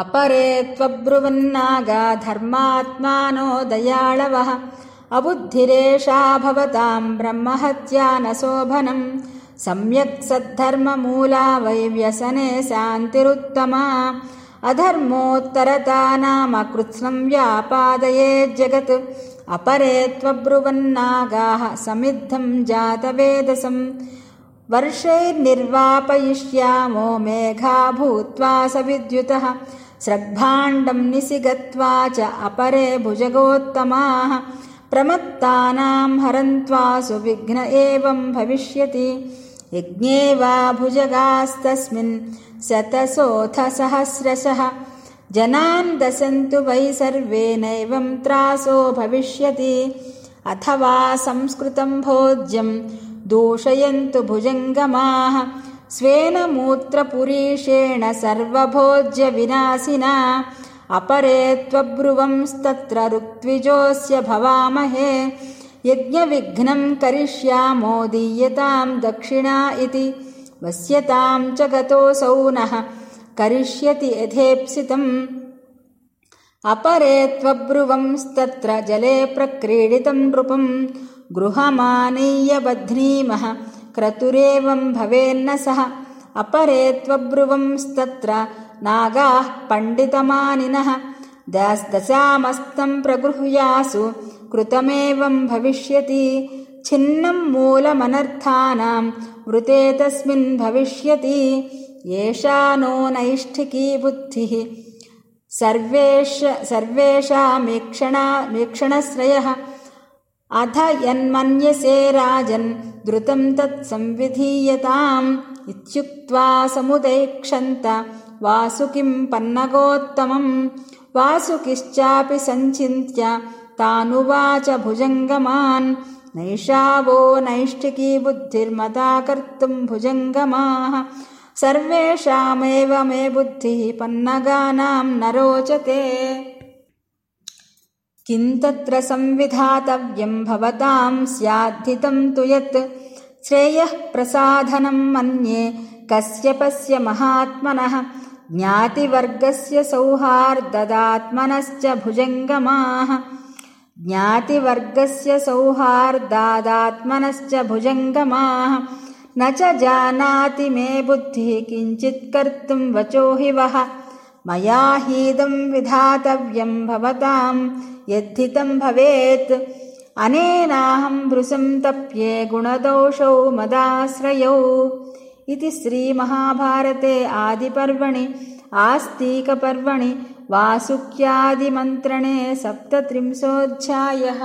अपरे त्वब्रुवन्नागा धर्मात्मानो दयाळवः। अबुद्धिरेषा भवताम् ब्रह्महत्या न शोभनम् सम्यक् सद्धर्ममूला वैव्यसने शान्तिरुत्तमा। अधर्मोत्तरता नाम कृत्स्नम् व्यापादयेज्जगत् अपरे त्वब्रुवन्नागाः समिद्धम् जातवेदसम् वर्षैर्निर्वापयिष्यामो मेघा भूत्वा स विद्युतः स्रग्भाण्डम् निसि गत्वा च अपरे भुजगोत्तमाः प्रमत्तानाम् हरन्त्वा सुविघ्न एवम् भविष्यति। यज्ञे वा भुजगास्तस्मिन् शतसोऽथ सहस्रशः जनान् दशन्तु वै सर्वेनैवम् त्रासो भविष्यति। अथवा संस्कृतम् भोज्यम् दूषयन्तु भुजङ्गमाः। स्वेन मूत्रपुरीषेण सर्वभोज्यविनाशिना। अपरे त्वब्रुवंस्तत्र ऋत्विजोऽस्य भवामहे। यज्ञविघ्नम् करिष्यामो दीयताम् दक्षिणा इति। वस्यताम् च गतोऽसौ नः करिष्यति यथेप्सितम्। अपरे त्वब्रुवंस्तत्र जले प्रक्रीडितम् नृपम् गृहमानीय बध्नीमः क्रतुरेवम् भवेन्न सः। अपरे त्वब्रुवंस्तत्र नागाः पण्डितमानिनः। दशामस्तम् प्रगृह्यासु कृतमेवम् भविष्यति। छिन्नम् मूलमनर्थानाम् वृते तस्मिन् भविष्यति। एषा नो नैष्ठिकी बुद्धिः। सर्वेषामीक्षणश्रयः अथ यन्मन्यसे राजन् द्रुतम् तत्संविधीयताम् इत्युक्त्वा समुदैक्षन्त वासुकिम् पन्नगोत्तमम्। वासुकिश्चापि सञ्चिन्त्य तानुवाच भुजङ्गमान्। नैषा वो नैष्ठिकी बुद्धिर्मता कर्तुम् भुजङ्गमाः। सर्वेषामेव मे बुद्धिः पन्नगानाम् न रोचते किन्तत्र संविधातव्यम् भवताम् स्याद्धितम् तु यत् श्रेयः प्रसाधनम् मन्ये कस्यपस्य महात्मनः ज्ञातिवर्गस्य सौहार्ददात्मनश्च भुजङ्गमाः ज्ञातिवर्गस्य सौहार्दादात्मनश्च भुजङ्गमाः न च जानाति मे बुद्धिः किञ्चित् कर्तुम् वचो हि वः मया हीदम् विधातव्यम् भवताम् यद्धितम् भवेत्। अनेनाहम् भृशम् तप्ये गुणदोषौ मदाश्रयौ। इति श्रीमहाभारते आदिपर्वणि आस्तीकपर्वणि वासुक्यादिमन्त्रणे सप्तत्रिंशोऽध्यायः